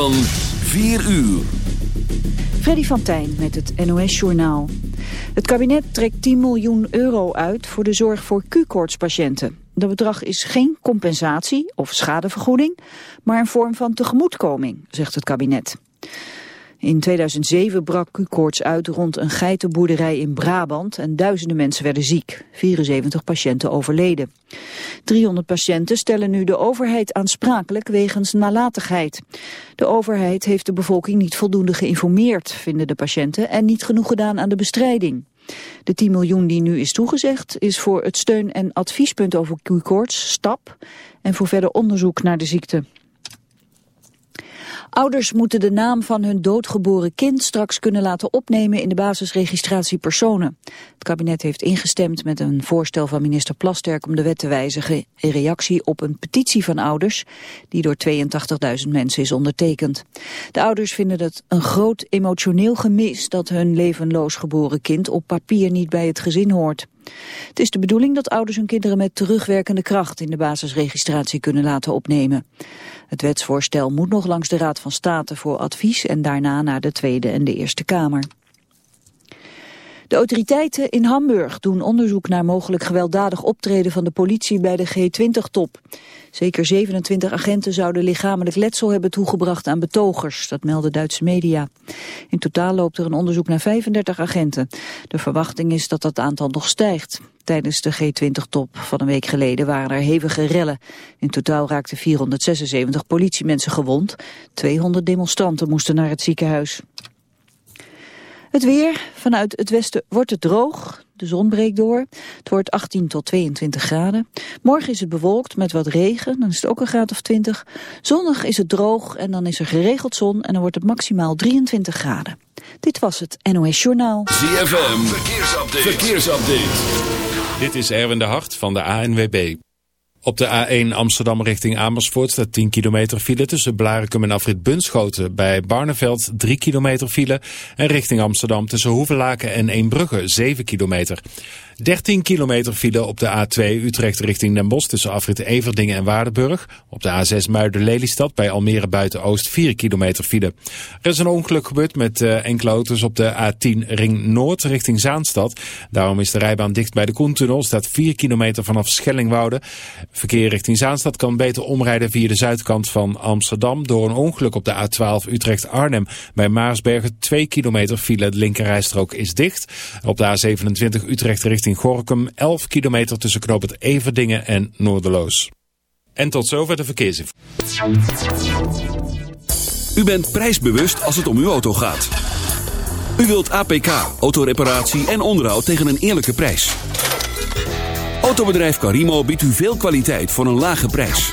Van 4 uur. Freddy van Tijn met het NOS-journaal. Het kabinet trekt 10 miljoen euro uit voor de zorg voor Q-koortspatiënten. Dat bedrag is geen compensatie of schadevergoeding, maar een vorm van tegemoetkoming, zegt het kabinet. In 2007 brak Q-koorts uit rond een geitenboerderij in Brabant en duizenden mensen werden ziek. 74 patiënten overleden. 300 patiënten stellen nu de overheid aansprakelijk wegens nalatigheid. De overheid heeft de bevolking niet voldoende geïnformeerd, vinden de patiënten, en niet genoeg gedaan aan de bestrijding. De 10 miljoen die nu is toegezegd is voor het steun- en adviespunt over Q-koorts, STAP, en voor verder onderzoek naar de ziekte. Ouders moeten de naam van hun doodgeboren kind straks kunnen laten opnemen in de basisregistratie personen. Het kabinet heeft ingestemd met een voorstel van minister Plasterk om de wet te wijzigen in reactie op een petitie van ouders die door 82.000 mensen is ondertekend. De ouders vinden het een groot emotioneel gemis dat hun levenloos geboren kind op papier niet bij het gezin hoort. Het is de bedoeling dat ouders hun kinderen met terugwerkende kracht in de basisregistratie kunnen laten opnemen. Het wetsvoorstel moet nog langs de Raad van State voor advies en daarna naar de Tweede en de Eerste Kamer. De autoriteiten in Hamburg doen onderzoek naar mogelijk gewelddadig optreden van de politie bij de G20-top. Zeker 27 agenten zouden lichamelijk letsel hebben toegebracht aan betogers, dat melden Duitse media. In totaal loopt er een onderzoek naar 35 agenten. De verwachting is dat dat aantal nog stijgt. Tijdens de G20-top van een week geleden waren er hevige rellen. In totaal raakten 476 politiemensen gewond. 200 demonstranten moesten naar het ziekenhuis. Het weer. Vanuit het westen wordt het droog. De zon breekt door. Het wordt 18 tot 22 graden. Morgen is het bewolkt met wat regen. Dan is het ook een graad of 20. Zondag is het droog en dan is er geregeld zon. En dan wordt het maximaal 23 graden. Dit was het NOS Journaal. ZFM. Verkeersupdate. Verkeersupdate. Dit is Erwin de Hart van de ANWB. Op de A1 Amsterdam richting Amersfoort staat 10 kilometer file tussen Blarikum en Afrit Bunschoten. Bij Barneveld 3 kilometer file en richting Amsterdam tussen Hoevelaken en Eembrugge 7 kilometer. 13 kilometer file op de A2 Utrecht richting Den Bosch tussen afrit Everdingen en Waardenburg. Op de A6 Muiden-Lelystad bij Almere Buiten-Oost 4 kilometer file. Er is een ongeluk gebeurd met uh, enkele auto's op de A10 Ring Noord richting Zaanstad. Daarom is de rijbaan dicht bij de Koentunnel. Staat 4 kilometer vanaf Schellingwoude. Verkeer richting Zaanstad kan beter omrijden via de zuidkant van Amsterdam. Door een ongeluk op de A12 Utrecht-Arnhem bij Maarsbergen 2 kilometer file. De linkerrijstrook is dicht. Op de A27 Utrecht richting richting Gorkum 11 kilometer tussen knooppunt Everdingen en Noorderloos. En tot zover de verkeersinformatie. U bent prijsbewust als het om uw auto gaat. U wilt APK, autoreparatie en onderhoud tegen een eerlijke prijs. Autobedrijf Carimo biedt u veel kwaliteit voor een lage prijs.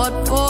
what for.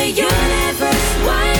The universe? Why?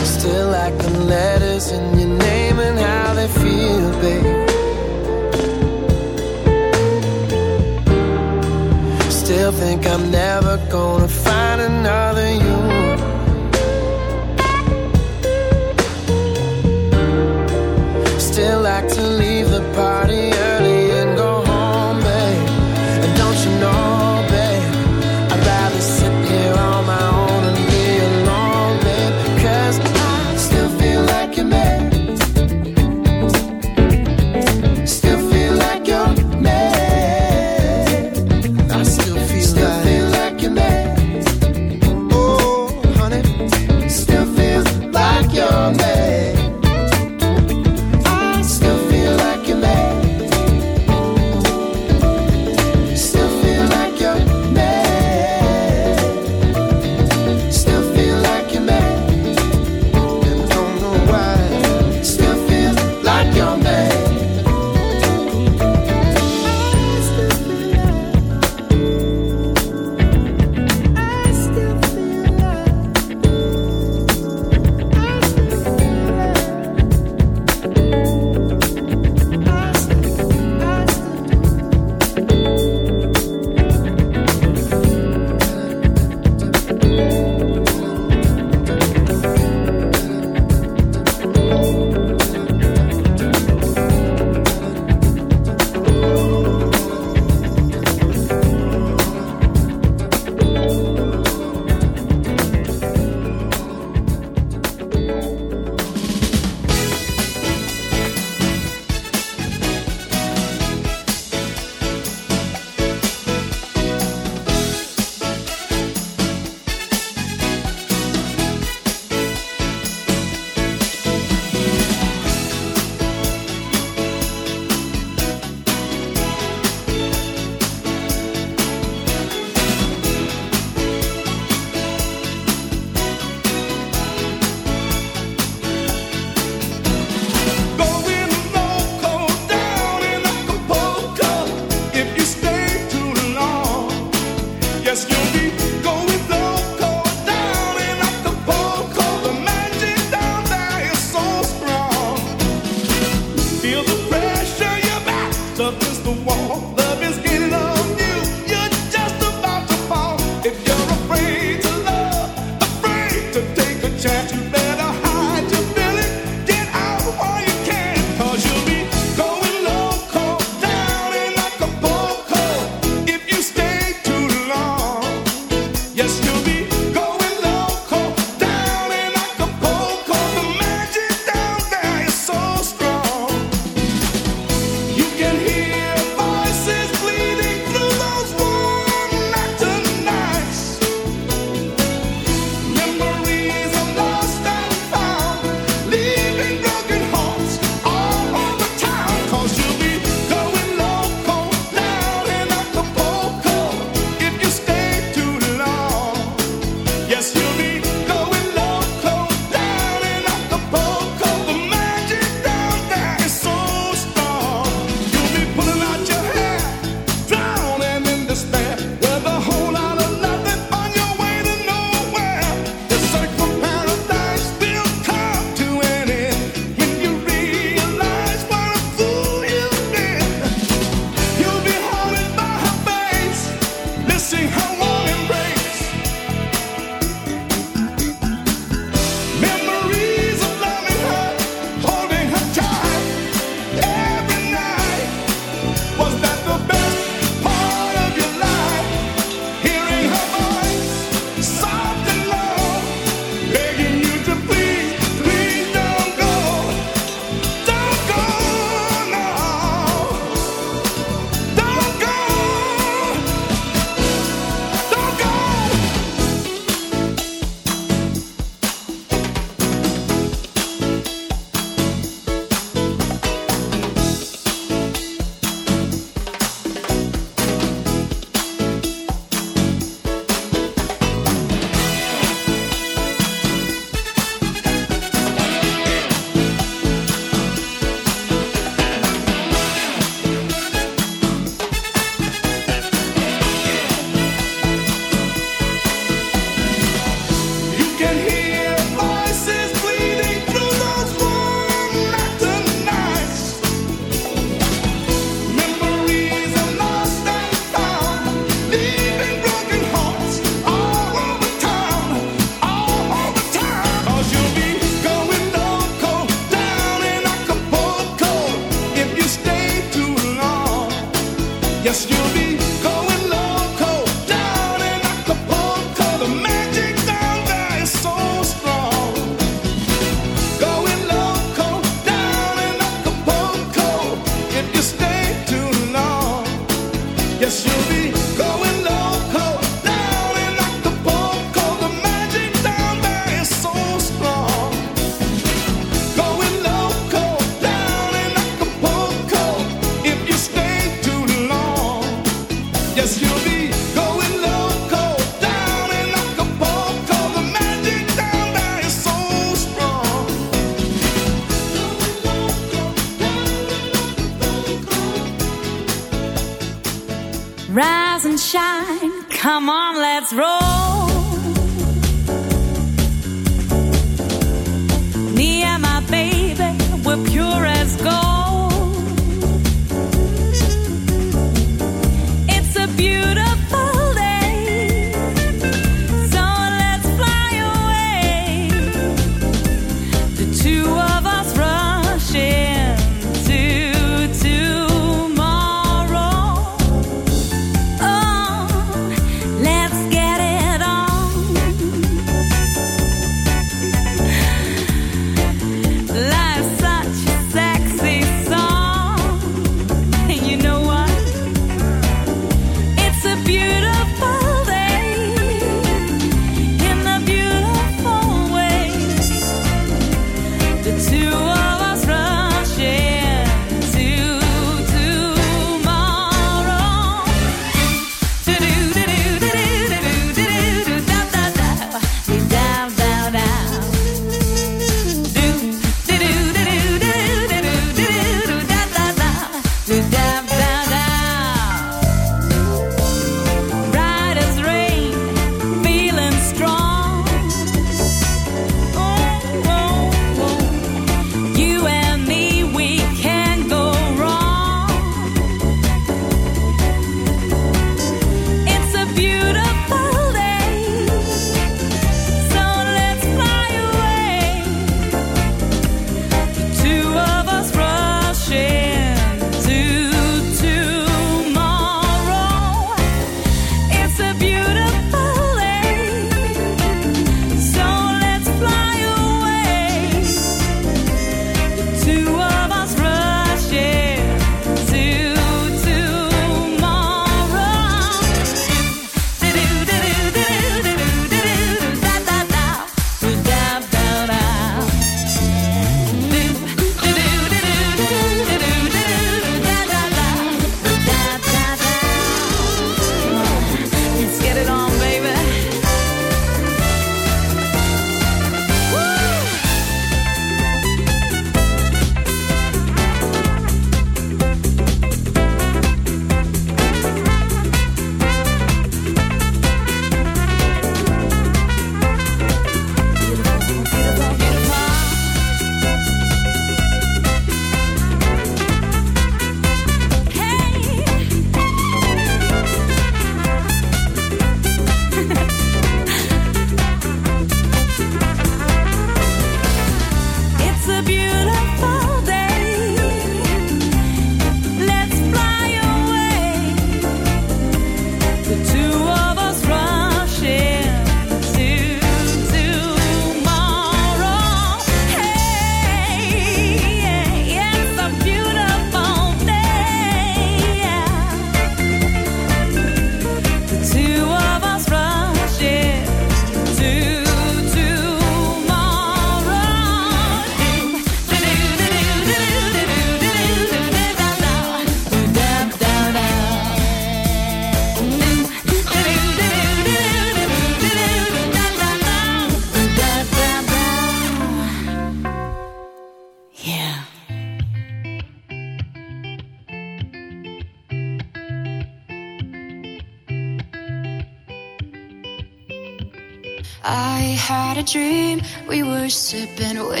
been waiting.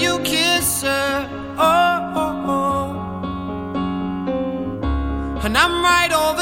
you kiss her. Oh, oh, oh. and I'm right over.